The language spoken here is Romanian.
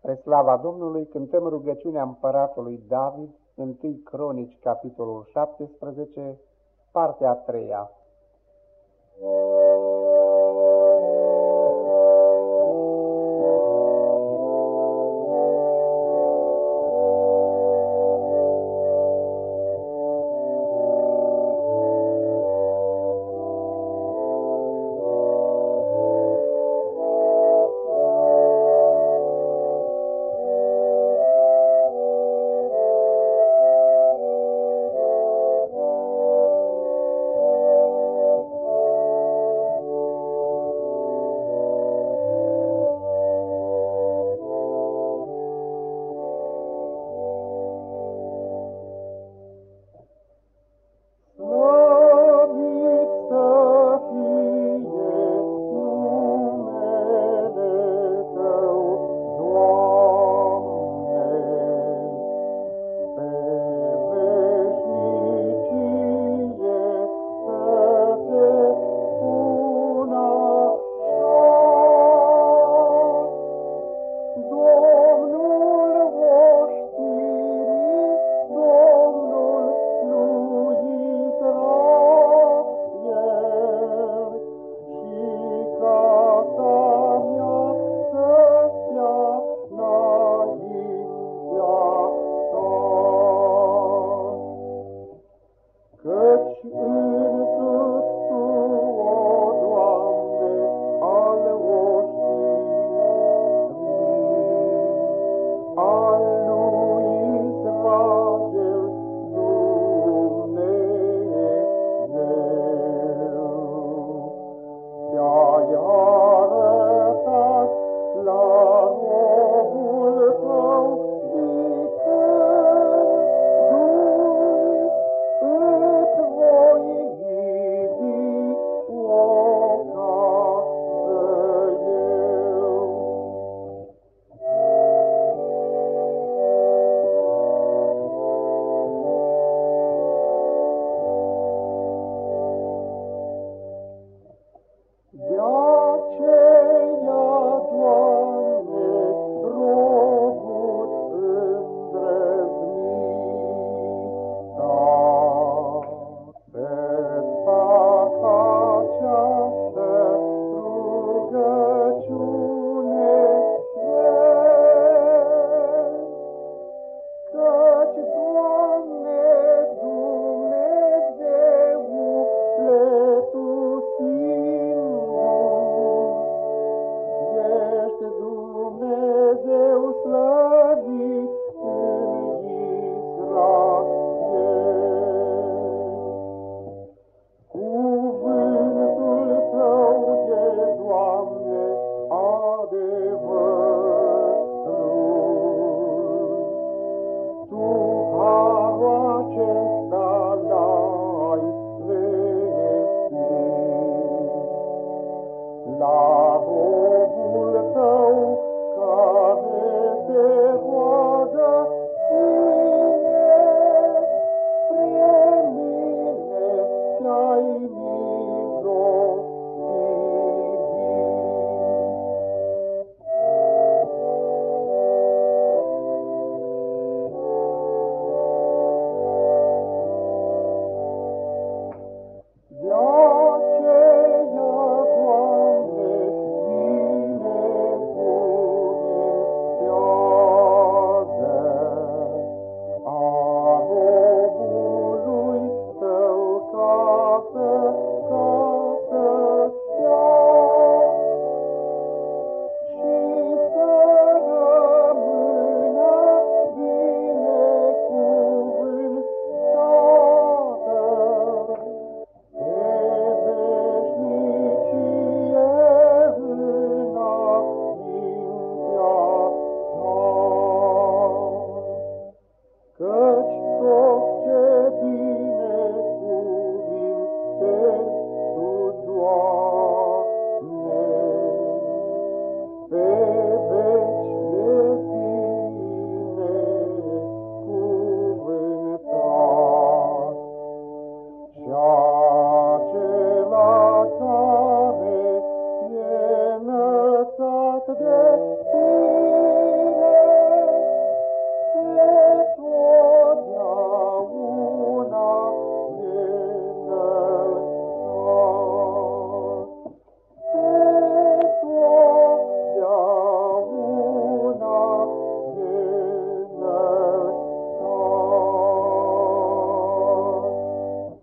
Spre slava Domnului cântăm rugăciunea împăratului David, 1 Cronici, capitolul 17, partea a treia.